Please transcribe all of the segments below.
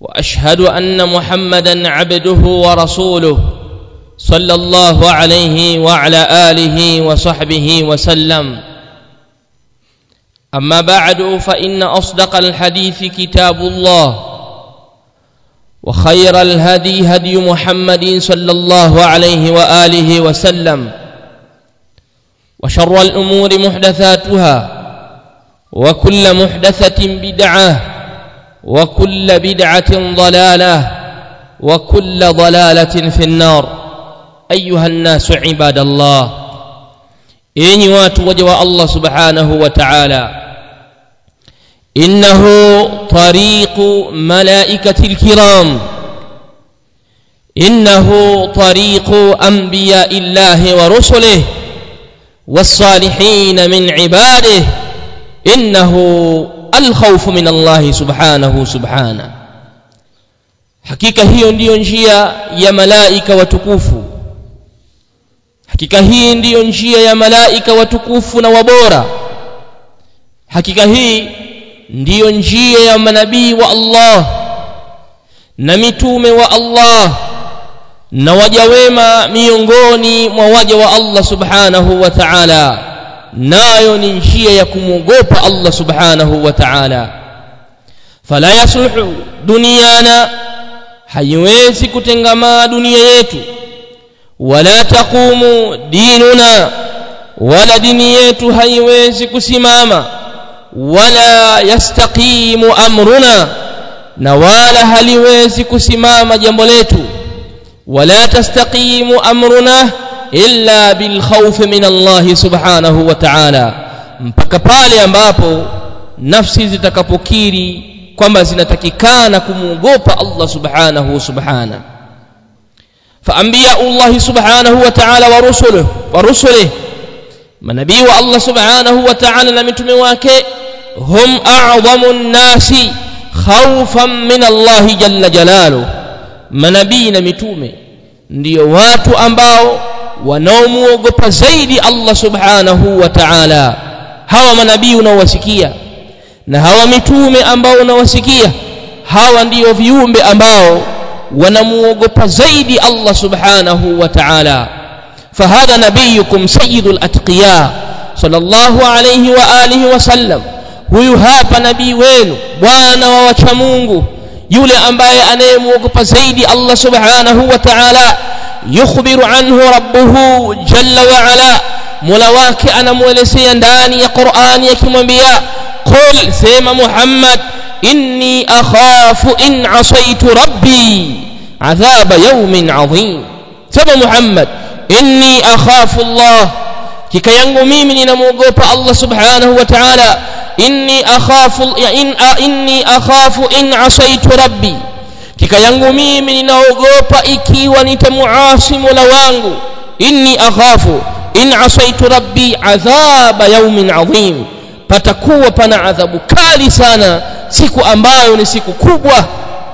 وأشهد أن محمدا عبده ورسوله صلى الله عليه وعلى آله وصحبه وسلم. أما بعد فإن أصدق الحديث كتاب الله وخير الهدي هدي محمد صلى الله عليه وآله وسلم وشر الأمور محدثاتها وكل محدثة بدعة وكل بدعة ضلالة وكل ضلالة في النار. أيها الناس عباد الله إني واتوجه الله سبحانه وتعالى. إنه طريق ملائكة الكرام. إنه طريق أنبياء الله ورسله والصالحين من عباده. إنه al-khawfu min Allah subhanahu subhana. Hakika hiyo ndiyo njia ya malaika watukufu. Hakika hii ndiyo njia ya malaika watukufu na wabora. Hakika hii ndiyo njia ya manabii wa Allah na mitume wa Allah na waja wema miongoni mwa waja wa Allah subhanahu wa ta'ala nayo ni njia ya kumwogopa Allah subhanahu wa ta'ala. Fala yasluhu duniana haiwezi kutengamaa dunia yetu. Wala taqumu dinuna wala dini yetu haiwezi kusimama. Wala yastaqimu amruna na wala haliwezi kusimama jambo letu. Wala tastaqimu amruna illa bilkhawfi min allah subhanahu wa ta'ala. Mpaka pale ambapo nafsi zitakapokiri kwamba zinatakikana kumwogopa Allah subhanahu subhana. Faambiya Allah subhanahu wa ta'ala wa rusuluhu wa rusuluhu manabii wa Allah subhanahu wa ta'ala na mitume wake hum a'dhamu an-nasi khawfan min Allah jalla jalaluhu. Manabii na mitume ndiyo watu ambao wanaomuogopa zaidi Allah subhanahu wa ta'ala hawa manabii unaowasikia na hawa mitume ambao unawasikia hawa ndio viumbe ambao wanamuogopa zaidi Allah subhanahu wa ta'ala fahadha nabiyukum sayyidul atqiya sallallahu alayhi wa alihi wa sallam huyu hapa nabii wenu bwana wa wacha Mungu yule ambaye anayemuogopa zaidi Allah subhanahu wa ta'ala يخبر عنه ربه جل وعلا. ملواك أنا مولسي داني قرآن يكم انبياء قل سيم محمد إني أخاف إن عصيت ربي عذاب يوم عظيم. سيم محمد إني أخاف الله. كيك ينغمي من نموغوب الله سبحانه وتعالى. إني أخاف إن إني أخاف إن عصيت ربي. Kika yangu mimi ninaogopa ikiwa nitamuasi mola wangu. Inni akhafu in asaitu rabbi adhaba yawmin adhim. Patakuwa pana adhabu kali sana siku ambayo ni siku kubwa.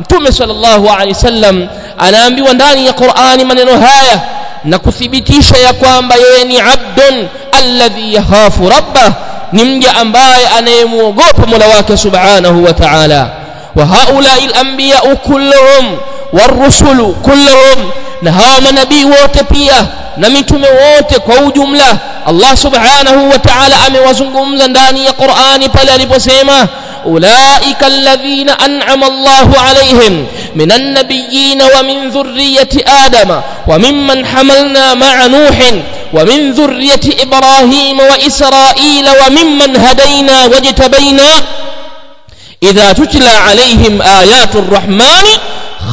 Mtume sallallahu alaihi wasallam anaambiwa ndani ya Qur'ani maneno haya na kuthibitisha ya kwamba yeye ni abdun alladhi yakhafu rabbah ni mja ambaye anayemuogopa Mola wake subhanahu wa ta'ala وهؤلاء الأنبياء كلهم والرسل كلهم نهام نبي واتبيا نمتم واتك جملة. الله سبحانه وتعالى أمي وزنكم لنداني قرآن بلا لبسيمة أولئك الذين أنعم الله عليهم من النبيين ومن ذرية آدم وممن حملنا مع نوح ومن ذرية إبراهيم وإسرائيل وممن هدينا واجتبينا idha tutla alaihim ayatu rrahmani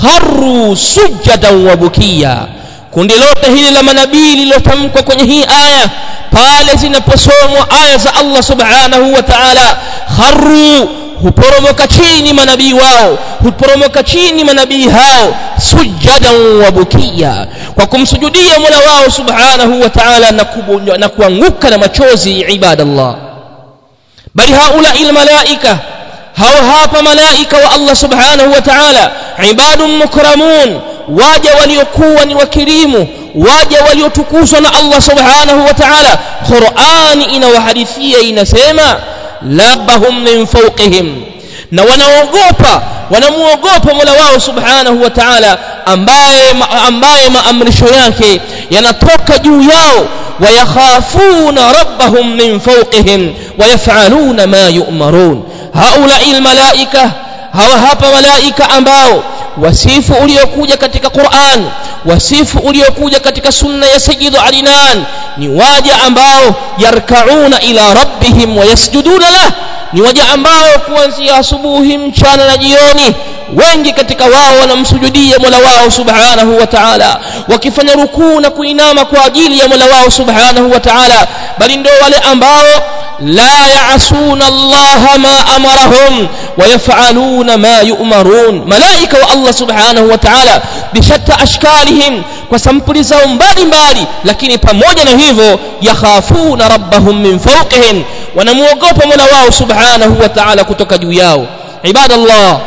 kharru sujadan wabukiya kundi lote hili la manabii lililotamkwa kwenye hii aya pale zinaposomwa aya za Allah subhanahu wa ta'ala kharru huporomoka chini manabii wao huporomoka chini manabii hao sujadan wabukiya kwa kumsujudia mola wao subhanahu wa ta'ala na kuanguka na machozi ibadallah. Bali haula lmalaika هاو هاب ملائكة و الله سبحانه وتعالى. عباد مكرمون. واجه وليكون وكريم. واجه وليتكوسنا الله سبحانه وتعالى. قرآن إن وحديثي إن سيما. لابهم من فوقهم. ونوغوبا ونموغوبا مولا واو سبحانه وتعالى. ambaye ما maamrisho yake yanatoka juu wayakhafuna ربهم من فوقهم ويفعلون ma يؤمرون. haula almalaika hawa hapa malaika ambao wasifu uliokuja katika Qur'an wasifu uliokuja katika sunna ya sayyidu alinan ni waja ambao yarkauna ila rabbihim wayasjuduna lah. Ni waja ambao kuanzia asubuhi mchana na jioni wengi katika wao wanamsujudia Mola wao subhanahu wa ta'ala wakifanya rukuu na kuinama kwa ajili ya Mola wao subhanahu wa ta'ala bali ndio wale ambao لا يعصون الله ما أمرهم ويفعلون ما يؤمرون ملائكة والله سبحانه وتعالى بشتى أشكالهم وسمبل زوم بالي بالي لكن pamoja na hivyo yakhafuna rabbahum min fawqihim wanamuogopa mola wao subhanahu wa ta'ala kutoka juu yao ibadallah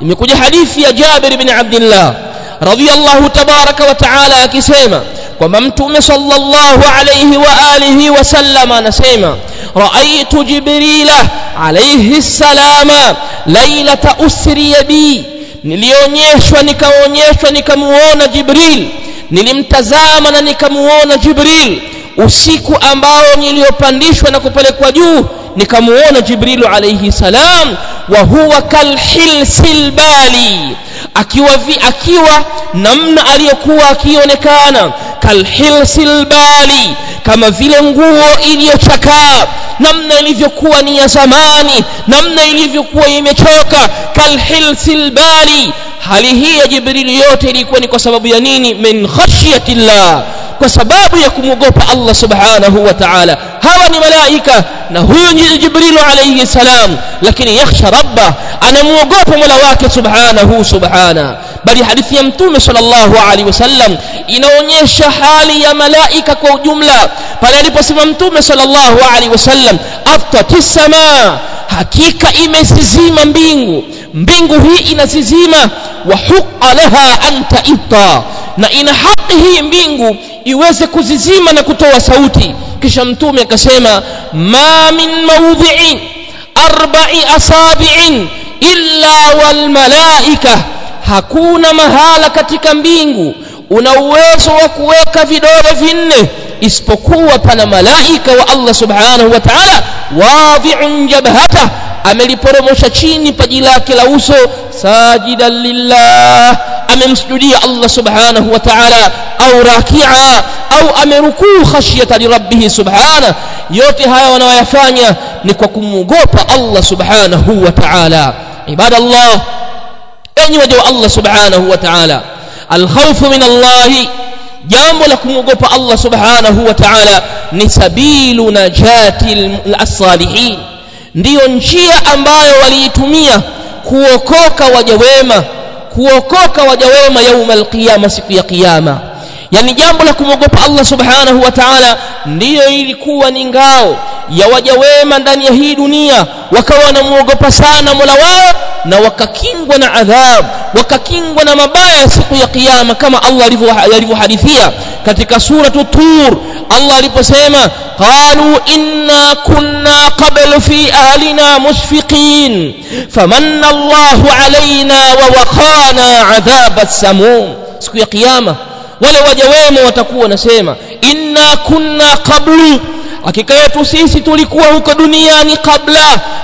imekuja hadithi ya Jabir ibn Abdullah radhiyallahu tabaraka wa taala akisema kwamba mtume sallallahu alayhi wa alihi wasallam anasema raaitu jibrila alayhi salama lailata usriya bi nilionyeshwa nikaonyeshwa nikamuona jibril. Nilimtazama na nikamuona jibril. Usiku ambao niliopandishwa na kupelekwa juu nikamuona jibrilu alayhi salam wa huwa kalhilsil bali akiwa vi, akiwa namna aliyokuwa akionekana kalhilsil bali kama vile nguo iliyochakaa namna ilivyokuwa ni ya zamani namna ilivyokuwa imechoka kalhilsil bali hali hii ya jibrili yote ilikuwa ni kwa sababu ya nini? Min khashyatillah kwa sababu ya kumwogopa Allah subhanahu wa ta'ala. Hawa ni malaika na huyu ni jibrilu alayhi salam. Lakini yakhsha rabba anamuogopa mola wake subhanahu subhana. Bali hadithi ya mtume sallallahu alaihi wasallam inaonyesha hali ya malaika kwa ujumla. Pale aliposema mtume sallallahu alaihi wasallam aftatis samaa hakika imesizima mbingu mbingu hii inazizima. Wa huqa laha an taita na ina haki hii mbingu iweze kuzizima na kutoa sauti. Kisha mtume akasema ma min mawdhi'in arba'i asabi'in illa wal malaika. Hakuna mahala katika mbingu una uwezo wa kuweka vidole vinne isipokuwa pana malaika wa Allah subhanahu wa ta'ala wadhi'un jabhata ameliporomosha chini paji lake la uso sajidan lillah. Amemsujudia Allah subhanahu wa ta'ala au raki'a au amerukuu khashyata lirabbihi subhana. Yote haya wanaoyafanya ni kwa kumwogopa Allah subhanahu wa ta'ala. Ibadallah enyi waja wa Allah subhanahu wa ta'ala. Alkhawfu min Allah jambo la kumwogopa Allah subhanahu wa ta'ala ni sabilu najati as-salihin ndiyo njia ambayo waliitumia kuokoka waja wema kuokoka waja wema yauma alqiyama siku ya kiyama yani jambo la kumwogopa Allah subhanahu wa ta'ala ndiyo ilikuwa ni ngao ya waja wema ndani ya hii dunia. Wakawa wanamuogopa sana Mola wao na wakakingwa na adhab wakakingwa na mabaya siku ya kiyama kama Allah alivyohadithia katika sura tur. Allah aliposema qalu inna kunna qablu fi ahlina mushfiqin famanna Allahu alaina wa waqana adhab as-samum. Siku ya kiyama wale waja wema watakuwa wanasema inna kunna qablu. Hakika yetu sisi tulikuwa huko duniani kabla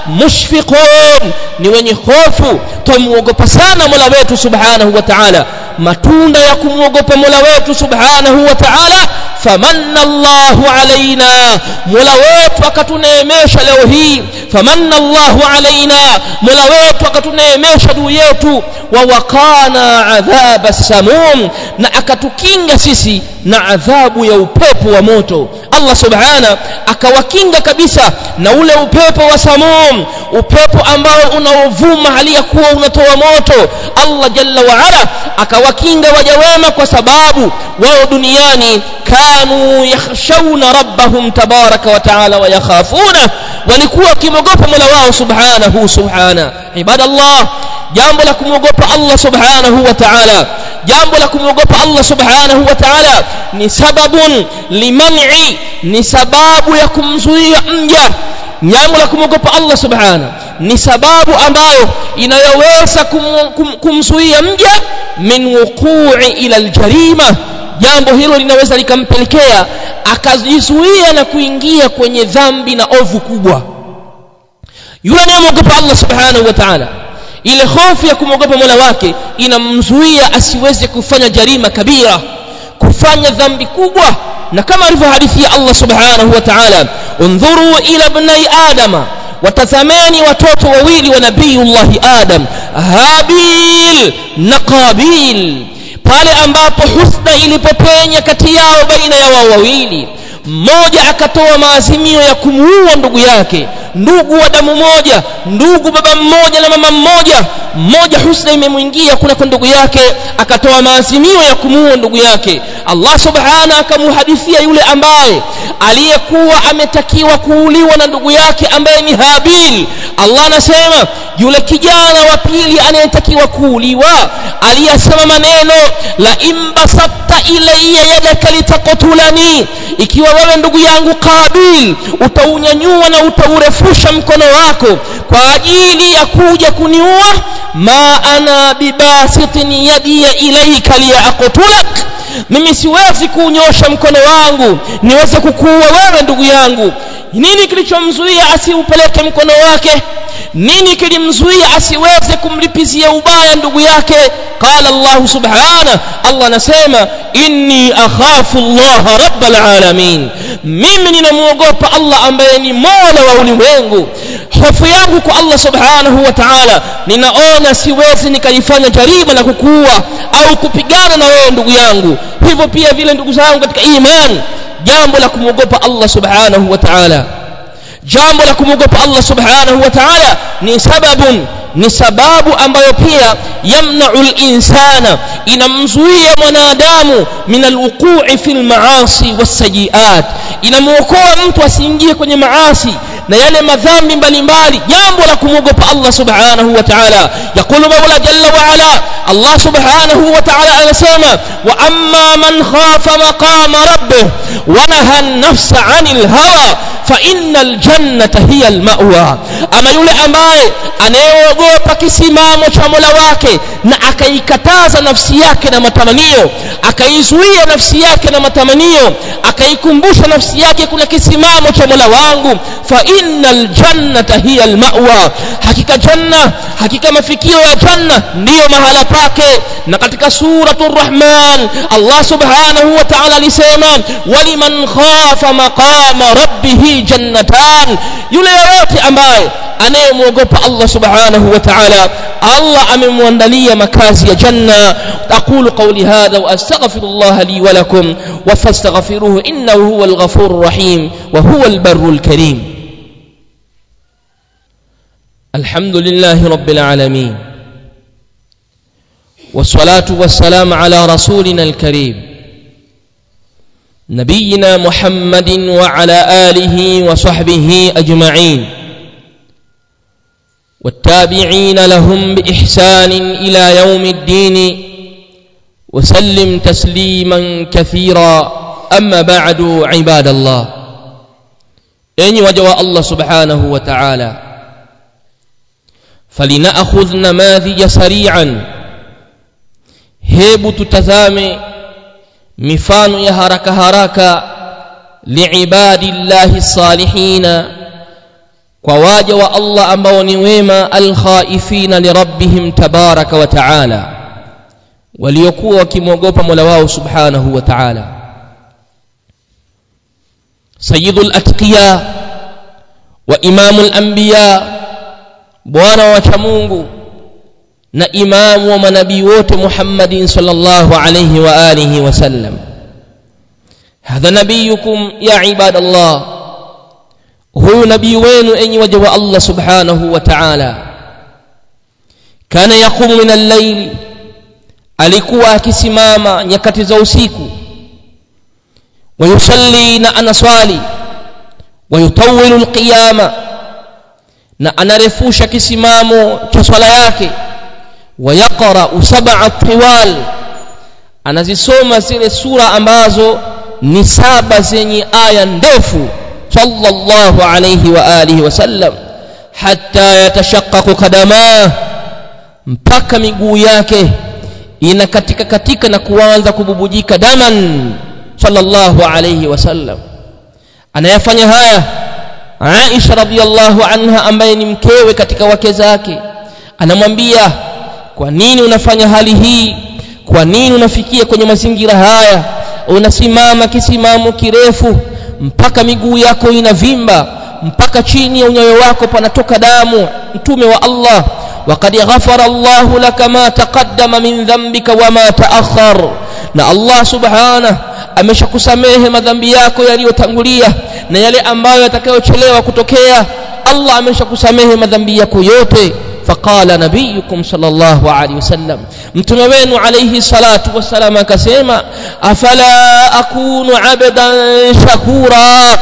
mushfiqun. Ni wenye hofu tumuogopa sana Mola wetu subhanahu wa ta'ala. Matunda ya kumwogopa Mola wetu subhanahu wa ta'ala famanna Allahu alaina Mola wetu akatuneemesha leo hii famanna Allahu alaina Mola wetu akatuneemesha juu yetu wawaqana adhaba samum na akatukinga sisi na adhabu ya upepo wa moto. Allah subhana akawakinga kabisa na ule upepo wa samum upepo ambao unaovuma hali ya kuwa unatoa moto. Allah jalla wa ala akawakinga waja wema kwa sababu wao duniani kanu yakhshawna rabbahum tabaraka wa taala wa yakhafuna walikuwa wakimwogopa mola wao subhanahu subhana. Ibadallah jambo la kumwogopa Allah subhanahu wa ta'ala. Jambo la kumwogopa Allah subhanahu wa ta'ala ni sababun liman'i ni sababu ya kumzuia mja. Jambo la kumwogopa Allah subhanahu ni sababu ambayo inayoweza kum, kum, kumzuia mja min wuqu'i ila aljarima. Jambo hilo linaweza likampelekea akajizuia na kuingia kwenye dhambi na ovu kubwa. Yule anayemwogopa Allah subhanahu wa ta'ala ile hofu ya kumwogopa Mola wake inamzuia asiweze kufanya jarima kabira kufanya dhambi kubwa. Na kama alivyohadithia Allah subhanahu wa ta'ala undhuru ila bnai adama watazameni watoto wawili wa nabiyullahi adam habil na qabil. Pale ambapo husna ilipopenya kati yao baina ya wao wawili mmoja akatoa maazimio ya kumuua ndugu yake ndugu wa damu moja ndugu baba mmoja na mama mmoja mmoja husna imemwingia kuna kwa ndugu yake akatoa maazimio ya kumuua ndugu yake. Allah subhana akamuhadithia yule ambaye aliyekuwa ametakiwa kuuliwa na ndugu yake ambaye ni Habil. Allah anasema yule kijana wa pili anayetakiwa kuuliwa aliyasema maneno la imbasatta ilayya yadaka litaqtulani. Ikiwa wewe ndugu yangu Kabil utaunyanyua na utaurefusha mkono wako kwa ajili ya kuja kuniua ma ana bibasitin yadiya ilayka liyaqtulak. Mimi siwezi kuunyosha mkono wangu niweze kukuua wewe ndugu yangu nini kilichomzuia asiupeleke mkono wake? Nini kilimzuia asiweze kumlipizia ubaya ndugu yake? Qala Allah subhana Allah anasema inni akhafu Allah rabbal alamin. Mimi ninamuogopa Allah ambaye ni Mola wa ulimwengu. Hofu yangu kwa Allah subhanahu wa ta'ala ninaona siwezi nikalifanya jariba la kukuua au kupigana na wewe ndugu yangu. Hivyo pia vile ndugu zangu katika imani jambo la kumwogopa Allah subhanahu wa ta'ala. Jambo la kumwogopa Allah subhanahu wa ta'ala ni sababun ni sababu ambayo pia yamna'u al-insana inamzuia mwanadamu min al-wuqu'i fil ma'asi was-sayyi'at inamuokoa mtu asiingie kwenye maasi na yale madhambi mbalimbali jambo la kumwogopa Allah subhanahu wa ta'ala yakulu mawla jalla wa ala Allah subhanahu wa ta'ala anasema wa amma man khafa maqama rabbih wa naha an-nafsa 'anil hawa fa innal jannata hiya al-ma'wa ama yule ambaye anayeogopa kisimamo cha Mola wake na akaikataza nafsi yake na matamanio akaizuia nafsi yake na matamanio akaikumbusha nafsi yake kuna kisimamo cha Mola wangu fa innal jannata hiya almawa hakika janna hakika mafikio ya janna ndiyo mahala pake na katika suratul rahman Allah subhanahu wa ta'ala alisema waliman khafa maqama rabbih jannatan yule yote ambaye anayemwogopa Allah subhanahu wa ta'ala Allah amemwandalia makazi ya janna aqulu qawli hadha wa astaghfirullah li wa lakum wa fastaghfiruhu innahu huwal ghafurur rahim wa huwal barrul karim الحمد لله رب العالمين والصلاة والسلام على رسولنا الكريم نبينا محمد وعلى آله وصحبه أجمعين والتابعين لهم بإحسان إلى يوم الدين وسلم تسليما كثيرا أما بعد عباد الله أين وجوى الله سبحانه وتعالى فلناخذ نماذج سريعا. هب تتزامي مثال يا حركه حركه لعباد الله الصالحين. كواجا الله ambao ni الخائفين لربهم تبارك وتعالى. وليقوى wakimwogopa Mola wao سبحانه وتعالى. سيد الأتقياء وإمام الأنبياء. bwana wa Mungu na imamu wa manabii wote Muhammadin sallallahu alayhi wa alihi wasallam hadha nabiyukum ya ibadallah huyu nabii wenu enyi waja wa Allah subhanahu wa ta'ala kana yaqumu min al-layl alikuwa akisimama nyakati za usiku ويصلي na anaswali ويطول القيامه na anarefusha kisimamo cha swala yake. Wayaqra sab'a tiwal anazisoma zile sura ambazo ni saba zenye aya ndefu sallallahu alayhi wa alihi wasallam hatta yatashaqqaqu qadama mpaka miguu yake inakatika katika na kuanza kububujika daman sallallahu alayhi wasallam anayafanya haya Aisha radhiallahu anha ambaye ni mkewe katika wake zake anamwambia kwa nini unafanya hali hii kwa nini unafikia kwenye mazingira haya unasimama kisimamo kirefu mpaka miguu yako inavimba mpaka chini ya unyayo wako panatoka damu mtume wa Allah وقد غفر الله لك ما تقدم من ذنبك وما تأخر na Allah subhanahu ameshakusamehe madhambi yako yaliyotangulia Na yale ambayo yatakayochelewa kutokea Allah ameshakusamehe madhambi yako yote فقال نبيكم صلى الله عليه وسلم mtume wenu alayhi salatu wasalam akasema afala akunu abdan shakura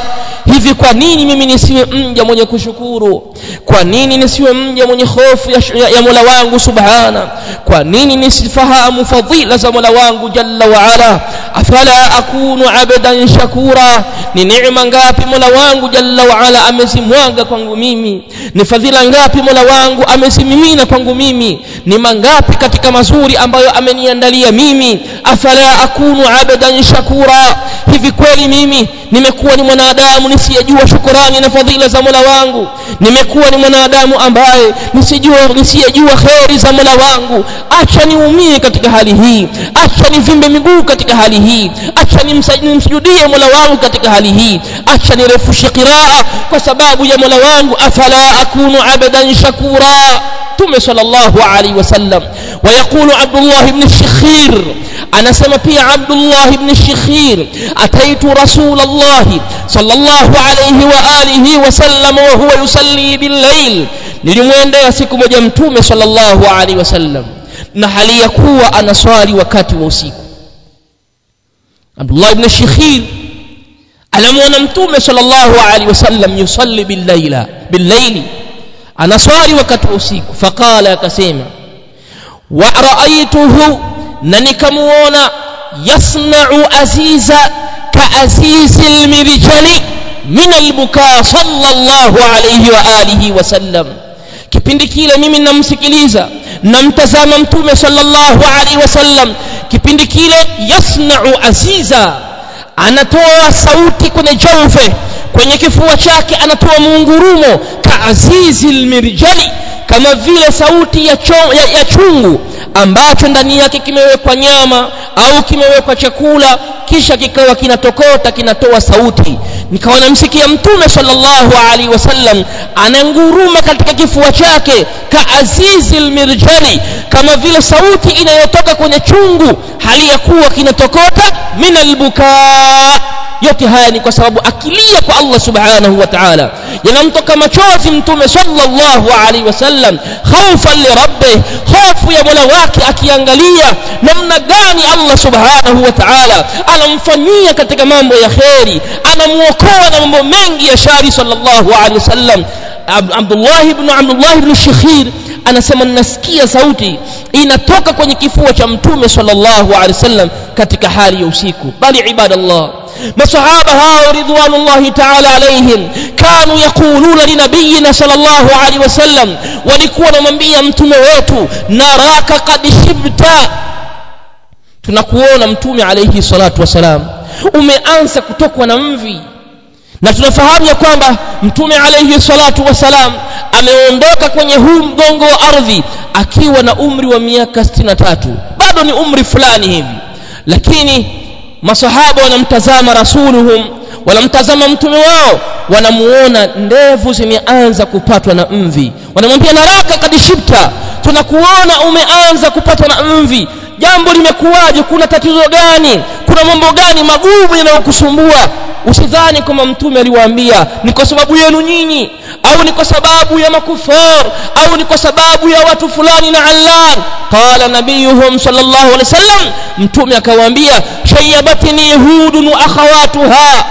hivi kwa nini mimi nisiwe mja mwenye kushukuru? Kwa nini nisiwe mja mwenye hofu ya, ya, ya Mola wangu subhana? Kwa nini nisifahamu fadhila za Mola wangu jalla wa ala? Afala akunu abdan shakura? Ni neema ngapi Mola wangu jalla wa ala amezimwaga kwangu mimi? Ni fadhila ngapi Mola wangu amezimimina kwangu mimi? Ni mangapi katika mazuri ambayo ameniandalia mimi? Afala akunu abdan shakura? Hivi kweli mimi nimekuwa ni mwanadamu nisiyejua shukurani na fadhila za Mola wangu. Nimekuwa ni mwanadamu ambaye nisijua nisiyejua kheri za Mola wangu. Acha niumie katika hali hii. Acha nivimbe miguu katika hali hii. Acha nimsujudie Mola wangu katika hali hii. Acha nirefushe qiraa kwa sababu ya Mola wangu. Afala akunu abadan shakura Mtume sallallahu alaihi wasallam ويقول عبد الله بن الشخير أنا سمى في عبد الله بن الشخير أتيت رسول الله صلى الله عليه وآله وسلم وهو يصلي بالليل nilimwendea siku moja mtume sallallahu alaihi wasallam na hali ya kuwa anaswali wakati wa usiku Abdullah ibn Shikhir alamwona mtume sallallahu alaihi wasallam yusalli billaila billaili anaswali wakati wa usiku. Faqala akasema wa ra'aytuhu na nikamuona yasna'u aziza ka azizil mirjali min albuka sallallahu alayhi wa alihi wasallam kipindi kile mimi namsikiliza namtazama mtume sallallahu alayhi wasallam kipindi kile yasna'u aziza anatoa sauti kwenye jawfe kwenye kifua chake anatoa muungurumo ka lmirjali mirjali kama vile sauti ya, cho, ya, ya chungu ambacho ndani yake kimewekwa nyama au kimewekwa chakula kisha kikawa kinatokota kinatoa sauti. Nikawa namsikia mtume sallallahu alaihi wasallam ananguruma katika kifua chake ka lmirjali mirjali kama vile sauti inayotoka kwenye chungu hali ya kuwa kinatokota min albukaa yote haya ni kwa sababu akilia kwa Allah subhanahu wa ta'ala. Yanamtoka machozi mtume sallallahu alaihi wasallam khaufan li rabbih hofu ya mola wake akiangalia namna gani Allah subhanahu wa ta'ala anamfanyia katika mambo ya kheri anamuokoa na mambo mengi ya shari sallallahu alaihi wasallam. Abdullah ibn Abdullah ibn Shikhir anasema nasikia sauti inatoka kwenye kifua cha mtume sallallahu alaihi wasallam katika hali ya usiku. Bali ibadallah. Masahaba hao ridwanullahi ta'ala alaihim kanu yaquluna linabiyina sallallahu alaihi wasallam. Walikuwa wanamwambia mtume wetu naraka qad shibta. Tunakuona mtume alaihi salatu wasalam. Umeanza kutokwa na mvi. Na tunafahamu ya kwamba mtume alayhi salatu wasalam ameondoka kwenye huu mgongo wa ardhi akiwa na umri wa miaka 63 bado ni umri fulani hivi lakini masahaba wanamtazama rasuluhum wanamtazama mtume wao wanamuona ndevu zimeanza kupatwa na mvi. Wanamwambia naraka kadishibta tunakuona umeanza kupatwa na mvi. Jambo limekuwaje? Kuna tatizo gani? Kuna mambo gani magumu yanayokusumbua usidhani kama mtume aliwaambia ni kwa sababu yenu nyinyi au ni kwa sababu ya makufar au ni kwa sababu ya watu fulani na allan qala nabiyuhum sallallahu alaihi wasallam mtume akawaambia shayabatni hudun wa akhawatuha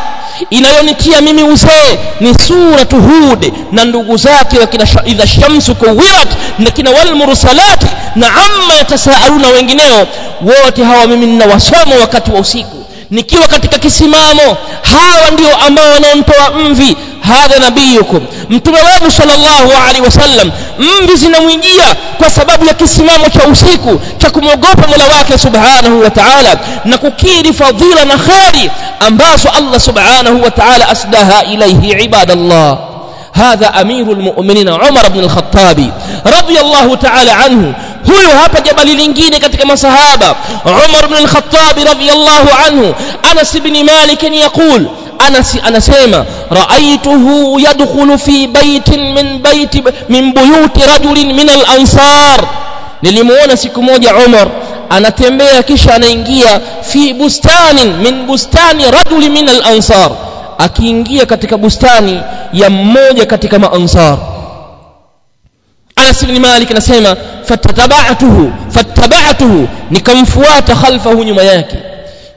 inayonitia mimi uzee ni suratu hud na ndugu zake wakina idha shamsu kuwirat na kina wal walmursalati na amma yatasaaluna wengineo. Wote hawa mimi ninawasoma wakati wa usiku nikiwa katika kisimamo hawa ndio ambao wanaontoa mvi hadha nabiyukum mtume wenu sallallahu alaihi wasallam mvi zinamwijia kwa sababu ya kisimamo cha usiku cha kumwogopa mola wake subhanahu wa ta'ala na kukiri fadhila na kheri ambazo allah subhanahu wa ta'ala asdaha ilaihi ibadallah هذا أمير المؤمنين عمر بن الخطاب رضي الله تعالى عنه huyo hapa jabali lingine katika masahaba Umar ibn al-Khattab radiyallahu anhu Anas ibn Malik yaqul Anas anasema ra'aytuhu yadkhulu fi baytin min bayti min buyuti rajulin min al-ansar. Nilimuona siku moja Umar anatembea kisha anaingia fi bustanin min bustani rajuli min al-ansar akiingia katika bustani ya mmoja katika maansar Anas ibn Malik anasema fatabatuhu fatabatuhu nikamfuata khalfahu nyuma yake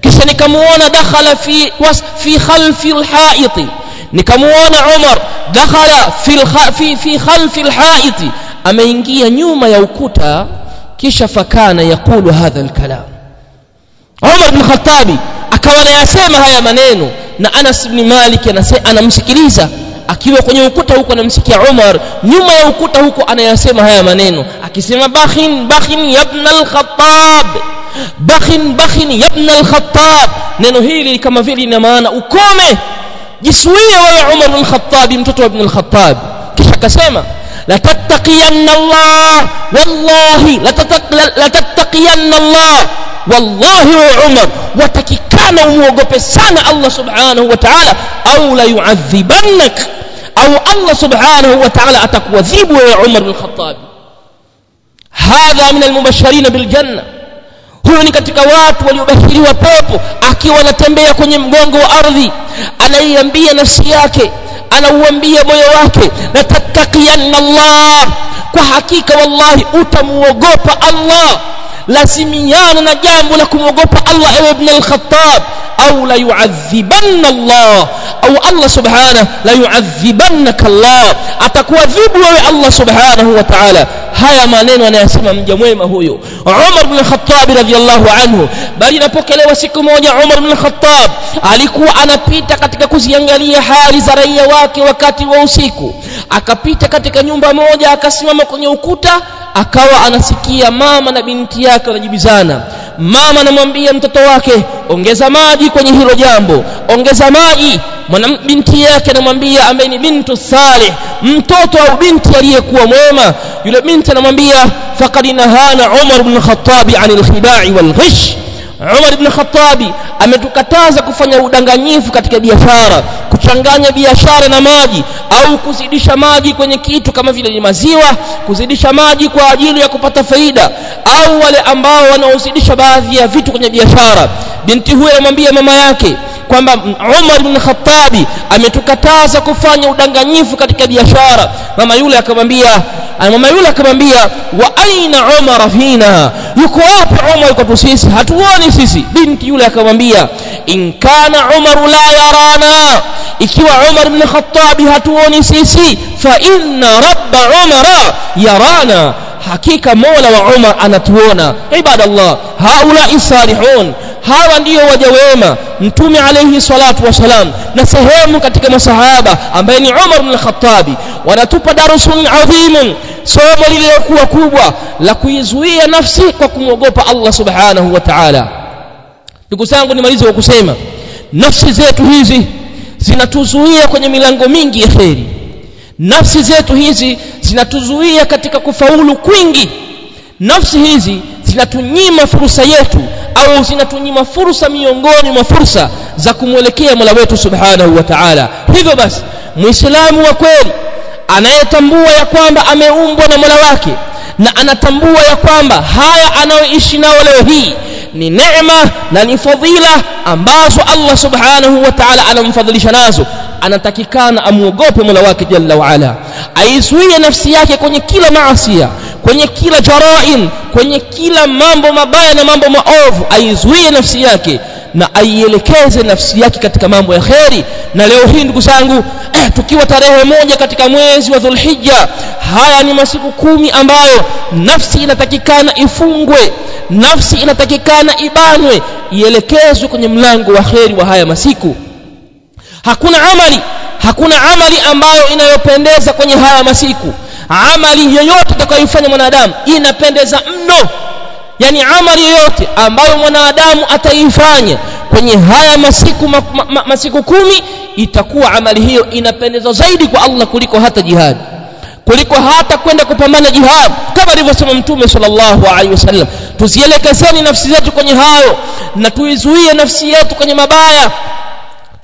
kisha nikamuona dakhala fi was, fi khalfi alha'it nikamuona Umar dakhala fi fi fi khalfi alha'it ameingia nyuma ya ukuta kisha fakana yakulu hadha alkalam Umar bin Khattabi akawa anayasema haya maneno na Anas ibn Malik anamsikiliza akiwa kwenye ukuta huko anamsikia Umar nyuma ya ukuta huko anayasema haya maneno akisema bakhin bakhin yabna al-Khattab bakhin bakhin yabna al-Khattab. Neno hili kama vile lina maana ukome. Jisuie wewe Umar al-Khattab mtoto wa ibn al-Khattab. Kisha akasema la tattaqiyanna Allah wallahi la tattaqiyanna Allah wallahi watakikana umuogope sana Allah subhanahu wa ta'ala au la yu'adhibannak au Allah subhanahu wa ta'ala atakuadhibu wewe Umar bin Khattab hadha min almubashirin bil janna huyo ni katika watu waliobashiriwa pepo akiwa anatembea kwenye mgongo wa ardhi anaiambia nafsi yake anauambia moyo wake la tattaqiyanna Allah kwa hakika wallahi utamuogopa Allah lazimiana na jambo la kumwogopa Allah ewe ibn al-Khattab. Au la yu'adhibanna Allah au Allah subhanahu la yu'adhibannaka Allah. Atakuadhibu wewe Allah subhanahu wa ta'ala. Haya maneno anayasema mja mwema huyo. Umar bin Khattab radhiyallahu anhu. Bali inapokelewa siku moja Umar bin Khattab alikuwa anapita katika kuziangalia hali za raia wake wakati wa usiku. Akapita katika nyumba moja akasimama kwenye ukuta akawa anasikia mama na binti yake wanajibizana. Mama anamwambia mtoto wake ongeza maji kwenye hilo jambo. Ongeza maji. Binti yake anamwambia ambaye ni bintu salih mtoto au binti aliyekuwa mwema. Yule binti anamwambia faqad nahana Umar ibn khattabi anil khibai wal ghish Umar ibn Khattab ametukataza kufanya udanganyifu katika biashara kuchanganya biashara na maji au kuzidisha maji kwenye kitu kama vile ni maziwa kuzidisha maji kwa ajili ya kupata faida au wale ambao wanaozidisha baadhi ya vitu kwenye biashara. Binti huyo anamwambia mama yake kwamba Umar ibn Khattabi ametukataza kufanya udanganyifu katika biashara. Mama yule akamwambia mama yule akamwambia wa aina Umar fina yuko wapi Umar kwa sisi? Hatuoni sisi. Binti yule akamwambia in kana Umar la yarana. Ikiwa Umar ibn Khattabi hatuoni sisi fa inna rabba Umar yarana. Hakika mola wa Umar anatuona. Ibadallah haula salihun hawa ndiyo waja wema mtume alayhi salatu wasalam na sehemu katika masahaba ambaye ni Umar bin Khattabi wanatupa darusun adhimun somo lililokuwa kubwa la kuizuia nafsi kwa kumwogopa Allah subhanahu wa ta'ala. Ndugu zangu nimalize kwa kusema nafsi zetu hizi zinatuzuia kwenye milango mingi ya kheri. Nafsi zetu hizi zinatuzuia katika kufaulu kwingi. Nafsi hizi zinatunyima fursa yetu au zinatunyima fursa miongoni mwa fursa za kumwelekea Mola wetu Subhanahu wa Ta'ala. Hivyo basi muislamu wa kweli anayetambua ya kwamba ameumbwa na Mola wake na anatambua ya kwamba haya anayoishi nao leo hii ni neema na ni fadhila ambazo Allah subhanahu wa ta'ala anamfadhilisha nazo. Anatakikana amuogope Mola wake jalla wa ala. Aizuie nafsi yake kwenye kila maasiya kwenye kila jaraim kwenye kila mambo mabaya na mambo maovu. Aizuie nafsi yake na aielekeze nafsi yake katika mambo ya kheri. Na leo hii ndugu zangu eh, tukiwa tarehe moja katika mwezi wa dhulhijja haya ni masiku kumi ambayo nafsi inatakikana ifungwe nafsi inatakikana ibanwe ielekezwe kwenye mlango wa kheri wa haya masiku. Hakuna amali hakuna amali ambayo inayopendeza kwenye haya masiku. Amali yoyote atakayoifanya mwanadamu inapendeza mno yani amali yoyote ambayo mwanadamu ataifanya kwenye haya masiku ma, ma, ma, masiku kumi itakuwa amali hiyo inapendezwa zaidi kwa Allah kuliko hata jihad kuliko hata kwenda kupambana jihad kama alivyosema mtume sallallahu alaihi wasallam tuzielekezeni nafsi zetu kwenye hayo na tuizuie nafsi yetu kwenye mabaya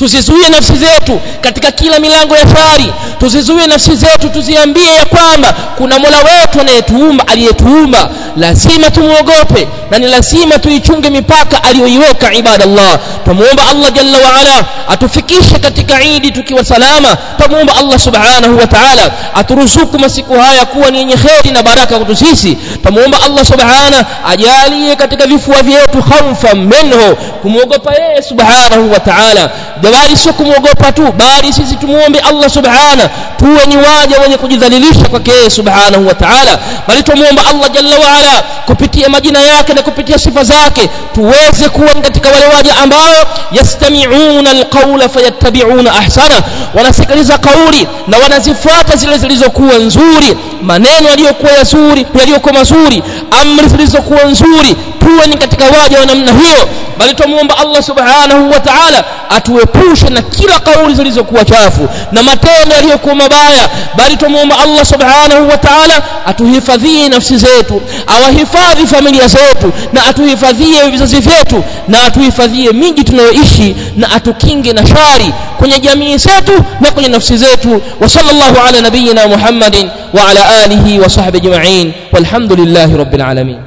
tuzizuie nafsi zetu katika kila milango ya fari tuzizuie nafsi zetu tuziambie ya kwamba kuna mola wetu anayetuumba aliyetuumba. Lazima tumuogope na ni lazima tuichunge mipaka aliyoiweka ibadallah. Tumuomba Allah jalla wa ala atufikishe katika idi tukiwa salama. Tumuomba Allah subhanahu wa ta'ala aturuzuku masiku haya kuwa ni yenye kheri na baraka kwetu sisi. Tumuomba Allah subhanahu ajalie katika vifua vyetu khaufa minhu kumwogopa yeye subhanahu wa ta'ala bali sio kumwogopa tu bali sisi tumuombe Allah subhana. Tuwe ni waja wenye kujidhalilisha kwake yeye subhanahu wa ta'ala. Bali tumuomba Allah jalla wa ala kupitia majina yake na kupitia sifa zake tuweze kuwa katika wale waja ambao yastami'una alqawla fayattabi'una ahsana. Wanasikiliza kauli na wanazifuata zile zilizokuwa nzuri maneno yaliyokuwa yazuri yaliyokuwa mazuri amri zilizokuwa nzuri. Tuwe ni katika waja wa namna hiyo. Bali tumuomba Allah subhanahu wa ta'ala atuepushe na kila kauli zilizokuwa chafu na matendo yaliyokuwa mabaya bali tumuomba Allah subhanahu wa ta'ala atuhifadhie nafsi zetu awahifadhi familia zetu na atuhifadhie vizazi vyetu na atuhifadhie miji tunayoishi na atukinge na shari kwenye jamii zetu na kwenye nafsi zetu. Wa sallallahu ala nabiyyina Muhammadin wa ala alihi wa sahbihi ajma'in. Walhamdulillahi rabbil alamin